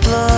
blood.